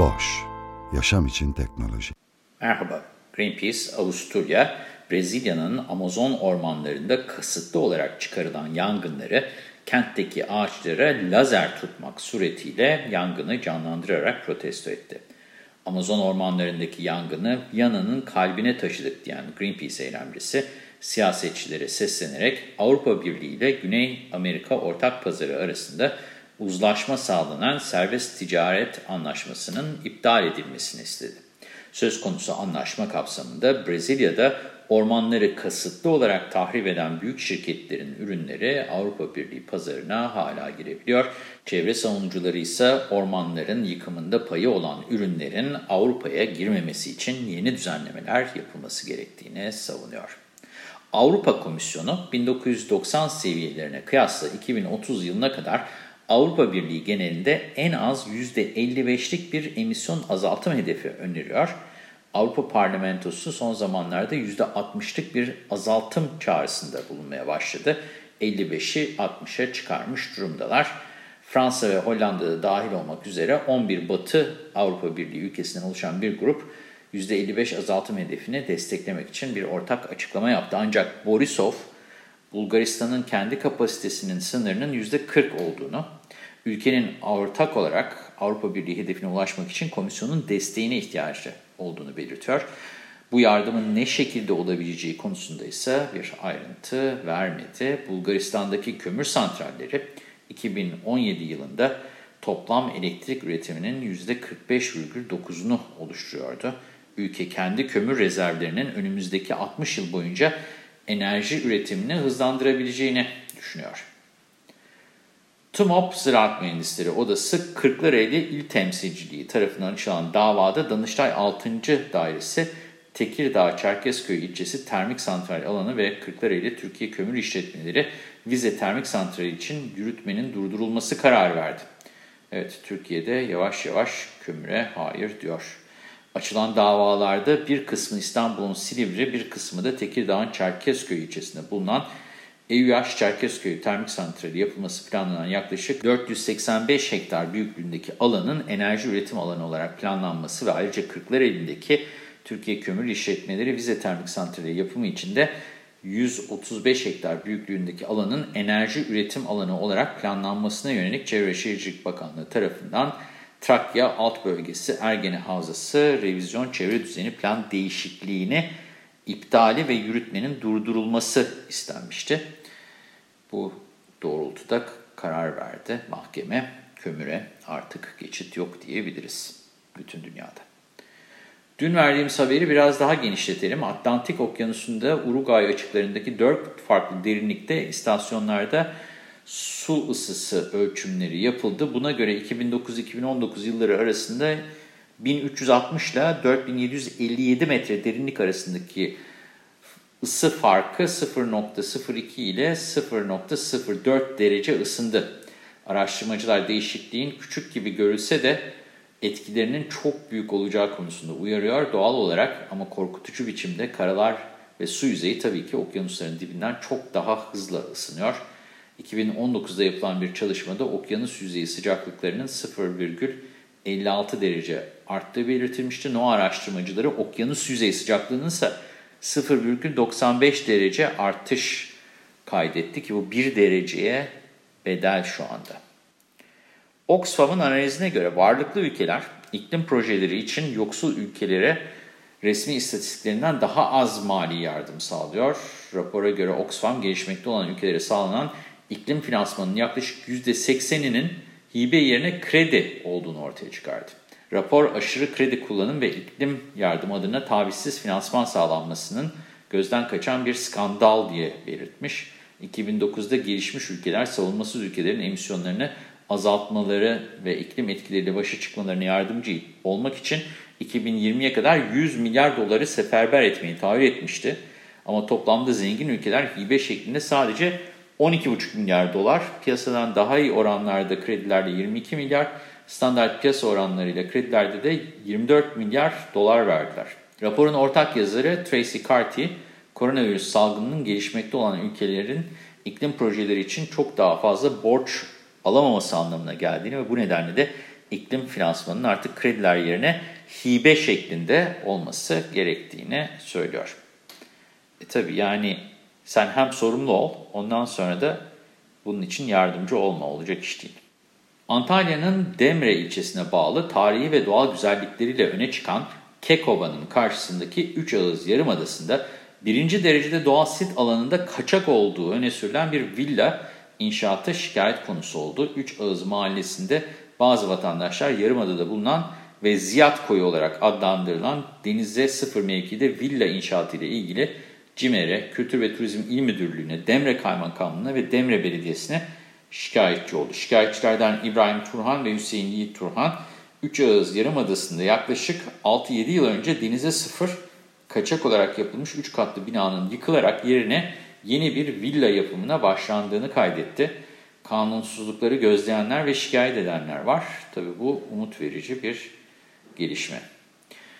Boş, yaşam için teknoloji. Merhaba, Greenpeace Avusturya, Brezilya'nın Amazon ormanlarında kasıtlı olarak çıkarılan yangınları kentteki ağaçlara lazer tutmak suretiyle yangını canlandırarak protesto etti. Amazon ormanlarındaki yangını Viyana'nın kalbine taşıdık diyen Greenpeace eylemcisi, siyasetçilere seslenerek Avrupa Birliği ile Güney Amerika Ortak Pazarı arasında uzlaşma sağlanan serbest ticaret anlaşmasının iptal edilmesini istedi. Söz konusu anlaşma kapsamında Brezilya'da ormanları kasıtlı olarak tahrip eden büyük şirketlerin ürünleri Avrupa Birliği pazarına hala girebiliyor. Çevre savunucuları ise ormanların yıkımında payı olan ürünlerin Avrupa'ya girmemesi için yeni düzenlemeler yapılması gerektiğini savunuyor. Avrupa Komisyonu 1990 seviyelerine kıyasla 2030 yılına kadar Avrupa Birliği genelinde en az %55'lik bir emisyon azaltım hedefi öneriyor. Avrupa Parlamentosu son zamanlarda %60'lık bir azaltım çağrısında bulunmaya başladı. 55'i 60'a çıkarmış durumdalar. Fransa ve Hollanda'da dahil olmak üzere 11 Batı Avrupa Birliği ülkesinden oluşan bir grup %55 azaltım hedefini desteklemek için bir ortak açıklama yaptı. Ancak Borisov, Bulgaristan'ın kendi kapasitesinin sınırının %40 olduğunu, ülkenin ortak olarak Avrupa Birliği hedefine ulaşmak için komisyonun desteğine ihtiyacı olduğunu belirtiyor. Bu yardımın ne şekilde olabileceği konusunda ise bir ayrıntı vermedi. Bulgaristan'daki kömür santralleri 2017 yılında toplam elektrik üretiminin %45,9'unu oluşturuyordu. Ülke kendi kömür rezervlerinin önümüzdeki 60 yıl boyunca enerji üretimini hızlandırabileceğini düşünüyor. TUMOP Ziraat Mühendisleri Odası Kırklareli İl Temsilciliği tarafından açılan davada Danıştay 6. Dairesi Tekirdağ Çerkezköy ilçesi termik santral alanı ve Kırklareli Türkiye Kömür İşletmeleri Vize Termik Santrali için yürütmenin durdurulması kararı verdi. Evet, Türkiye'de yavaş yavaş kömüre hayır diyor. Açılan davalarda bir kısmı İstanbul'un Silivri, bir kısmı da Tekirdağ'ın Çerkezköy ilçesinde bulunan EÜH Çerkezköy Termik Santrali yapılması planlanan yaklaşık 485 hektar büyüklüğündeki alanın enerji üretim alanı olarak planlanması ve ayrıca Kırklareli'ndeki Türkiye Kömür İşletmeleri Vize Termik Santrali yapımı için de 135 hektar büyüklüğündeki alanın enerji üretim alanı olarak planlanmasına yönelik Çevre Şehircilik Bakanlığı tarafından Trakya Alt Bölgesi Ergene Havzası Revizyon Çevre Düzeni Plan Değişikliğini iptali ve yürütmenin durdurulması istenmişti. Bu doğrultuda karar verdi mahkeme. Kömüre artık geçit yok diyebiliriz bütün dünyada. Dün verdiğimiz haberi biraz daha genişletelim. Atlantik Okyanusu'nda Uruguay açıklarındaki 4 farklı derinlikte istasyonlarda su ısısı ölçümleri yapıldı. Buna göre 2009-2019 yılları arasında 1360 ile 4757 metre derinlik arasındaki ısı farkı 0.02 ile 0.04 derece ısındı. Araştırmacılar değişikliğin küçük gibi görülse de etkilerinin çok büyük olacağı konusunda uyarıyor. Doğal olarak ama korkutucu biçimde karalar ve su yüzeyi tabii ki okyanusların dibinden çok daha hızlı ısınıyor. 2019'da yapılan bir çalışmada okyanus yüzeyi sıcaklıklarının 0,56 derece arttığı belirtilmişti. NOAA araştırmacıları okyanus yüzeyi sıcaklığının ise 0,95 derece artış kaydetti ki bu 1 dereceye bedel şu anda. Oxfam'ın analizine göre varlıklı ülkeler iklim projeleri için yoksul ülkelere resmi istatistiklerinden daha az mali yardım sağlıyor. Rapora göre Oxfam gelişmekte olan ülkelere sağlanan iklim finansmanının yaklaşık %80'inin hibe yerine kredi olduğunu ortaya çıkardı. Rapor aşırı kredi kullanım ve iklim yardım adına tavizsiz finansman sağlanmasının gözden kaçan bir skandal diye belirtmiş. 2009'da gelişmiş ülkeler savunmasız ülkelerin emisyonlarını azaltmaları ve iklim etkileriyle başa çıkmalarına yardımcı olmak için 2020'ye kadar 100 milyar doları seferber etmeyi taahhüt etmişti. Ama toplamda zengin ülkeler hibe şeklinde sadece 12,5 milyar dolar, piyasadan daha iyi oranlarda kredilerde 22 milyar, standart piyasa oranlarıyla kredilerde de 24 milyar dolar verdiler. Raporun ortak yazarı Tracy Carty, koronavirüs salgınının gelişmekte olan ülkelerin iklim projeleri için çok daha fazla borç alamaması anlamına geldiğini ve bu nedenle de iklim finansmanının artık krediler yerine hibe şeklinde olması gerektiğini söylüyor. E tabii yani sen hem sorumlu ol, ondan sonra da bunun için yardımcı olma olacak iş değil. Antalya'nın Demre ilçesine bağlı tarihi ve doğal güzellikleriyle öne çıkan Kekova'nın karşısındaki Üç Ağız Yarımadası'nda birinci derecede doğal sit alanında kaçak olduğu öne sürülen bir villa inşaata şikayet konusu oldu. Üç Ağız mahallesinde bazı vatandaşlar Yarımada'da bulunan ve Ziyat Koyu olarak adlandırılan denize sıfır mevkide villa inşaatı ile ilgili CİMER'e, Kültür ve Turizm İl Müdürlüğü'ne, Demre Kaymakamlığı'na ve Demre Belediyesi'ne şikayetçi oldu. Şikayetçilerden İbrahim Turhan ve Hüseyin Yiğit Turhan, Üç Ağız Yarımadası'nda yaklaşık 6-7 yıl önce denize sıfır kaçak olarak yapılmış 3 katlı binanın yıkılarak yerine yeni bir villa yapımına başlandığını kaydetti. Kanunsuzlukları gözleyenler ve şikayet edenler var. Tabii bu umut verici bir gelişme.